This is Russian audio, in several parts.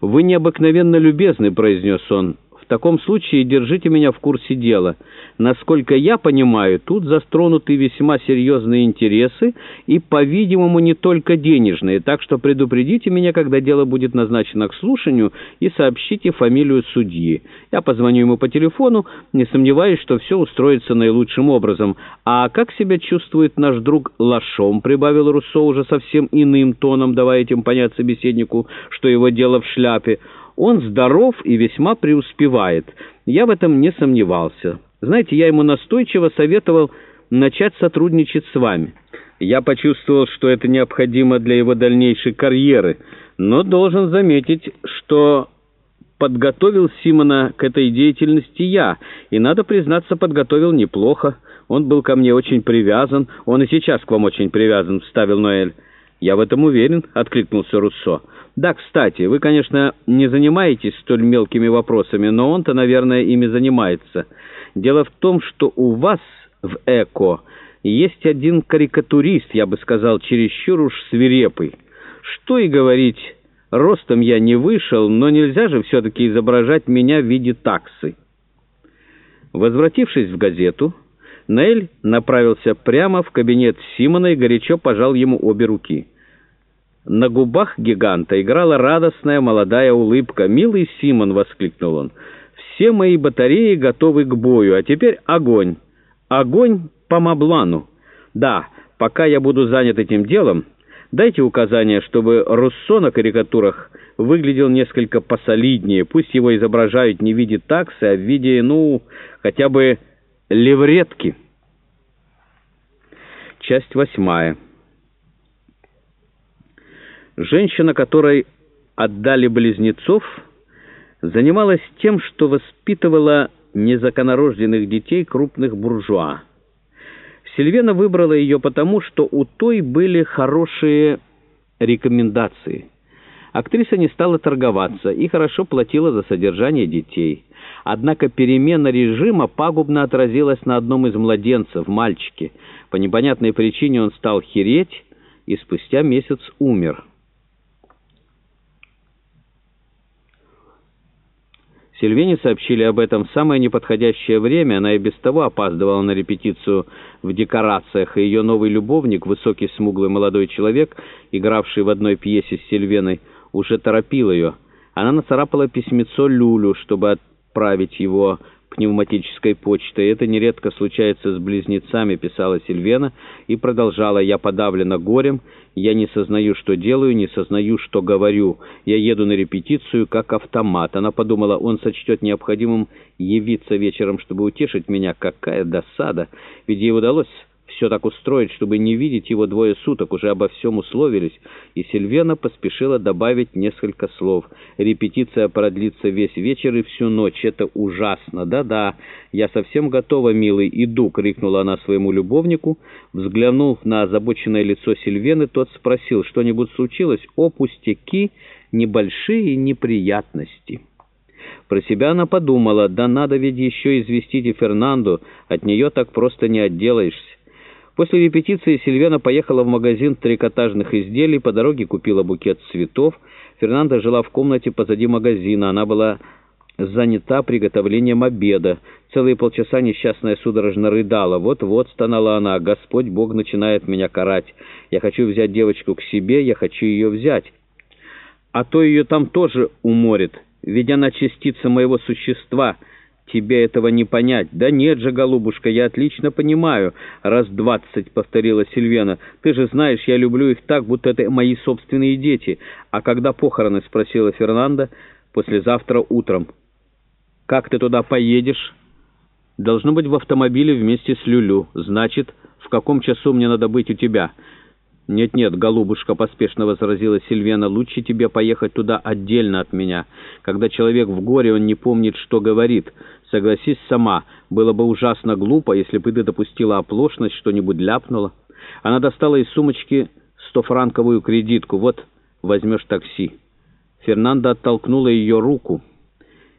«Вы необыкновенно любезны», — произнес он. Таком случае держите меня в курсе дела. Насколько я понимаю, тут застронуты весьма серьезные интересы и, по-видимому, не только денежные, так что предупредите меня, когда дело будет назначено к слушанию, и сообщите фамилию судьи. Я позвоню ему по телефону, не сомневаюсь, что все устроится наилучшим образом. А как себя чувствует наш друг Лашом, прибавил Руссо уже совсем иным тоном, давая этим понять собеседнику, что его дело в шляпе. Он здоров и весьма преуспевает. Я в этом не сомневался. Знаете, я ему настойчиво советовал начать сотрудничать с вами. Я почувствовал, что это необходимо для его дальнейшей карьеры, но должен заметить, что подготовил Симона к этой деятельности я, и, надо признаться, подготовил неплохо. Он был ко мне очень привязан, он и сейчас к вам очень привязан, — вставил Ноэль. «Я в этом уверен», — откликнулся Руссо. «Да, кстати, вы, конечно, не занимаетесь столь мелкими вопросами, но он-то, наверное, ими занимается. Дело в том, что у вас в ЭКО есть один карикатурист, я бы сказал, чересчур уж свирепый. Что и говорить, ростом я не вышел, но нельзя же все-таки изображать меня в виде таксы». Возвратившись в газету... Нейль направился прямо в кабинет Симона и горячо пожал ему обе руки. На губах гиганта играла радостная молодая улыбка. «Милый Симон!» — воскликнул он. «Все мои батареи готовы к бою, а теперь огонь! Огонь по Маблану! Да, пока я буду занят этим делом, дайте указание, чтобы Руссо на карикатурах выглядел несколько посолиднее. Пусть его изображают не в виде таксы, а в виде, ну, хотя бы левретки. Часть восьмая. Женщина, которой отдали близнецов, занималась тем, что воспитывала незаконорожденных детей крупных буржуа. Сильвена выбрала ее потому, что у той были хорошие рекомендации. Актриса не стала торговаться и хорошо платила за содержание детей. Однако перемена режима пагубно отразилась на одном из младенцев, мальчике. По непонятной причине он стал хереть и спустя месяц умер. Сильвине сообщили об этом в самое неподходящее время, она и без того опаздывала на репетицию в декорациях, и ее новый любовник, высокий смуглый молодой человек, игравший в одной пьесе с Сильвеной, уже торопил ее. Она нацарапала письмецо Люлю, чтобы отправить его пневматической почтой. Это нередко случается с близнецами, писала Сильвена, и продолжала. «Я подавлена горем, я не сознаю, что делаю, не сознаю, что говорю. Я еду на репетицию, как автомат». Она подумала, он сочтет необходимым явиться вечером, чтобы утешить меня. Какая досада! Ведь ей удалось все так устроить, чтобы не видеть его двое суток, уже обо всем условились, и Сильвена поспешила добавить несколько слов. «Репетиция продлится весь вечер и всю ночь. Это ужасно. Да-да, я совсем готова, милый, иду!» — крикнула она своему любовнику. Взглянув на озабоченное лицо Сильвены, тот спросил, «Что-нибудь случилось?» «О, пустяки, небольшие неприятности». Про себя она подумала, да надо ведь еще известить и Фернанду, от нее так просто не отделаешься. После репетиции Сильвена поехала в магазин трикотажных изделий, по дороге купила букет цветов. Фернанда жила в комнате позади магазина, она была занята приготовлением обеда. Целые полчаса несчастная судорожно рыдала. Вот-вот, стонала она, «Господь Бог начинает меня карать. Я хочу взять девочку к себе, я хочу ее взять. А то ее там тоже уморит, ведь она частица моего существа». «Тебе этого не понять». «Да нет же, голубушка, я отлично понимаю», — раз двадцать повторила Сильвена. «Ты же знаешь, я люблю их так, будто это мои собственные дети». «А когда похороны?» — спросила Фернанда. «Послезавтра утром». «Как ты туда поедешь?» «Должно быть в автомобиле вместе с Люлю. Значит, в каком часу мне надо быть у тебя?» «Нет-нет, голубушка», — поспешно возразила Сильвена, — «лучше тебе поехать туда отдельно от меня. Когда человек в горе, он не помнит, что говорит. Согласись сама, было бы ужасно глупо, если бы ты допустила оплошность, что-нибудь ляпнула». Она достала из сумочки стофранковую кредитку. «Вот, возьмешь такси». Фернандо оттолкнула ее руку.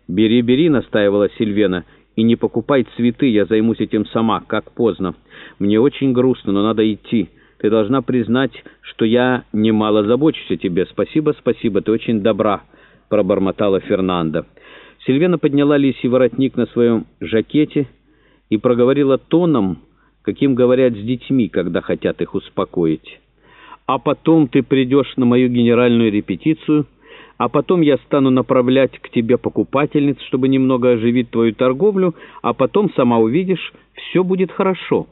«Бери, бери», — настаивала Сильвена, — «и не покупай цветы, я займусь этим сама, как поздно. Мне очень грустно, но надо идти». Ты должна признать, что я немало забочусь о тебе. Спасибо, спасибо, ты очень добра. — пробормотала Фернанда. Сильвена подняла лисий воротник на своем жакете и проговорила тоном, каким говорят с детьми, когда хотят их успокоить. «А потом ты придешь на мою генеральную репетицию, а потом я стану направлять к тебе покупательниц, чтобы немного оживить твою торговлю, а потом, сама увидишь, все будет хорошо».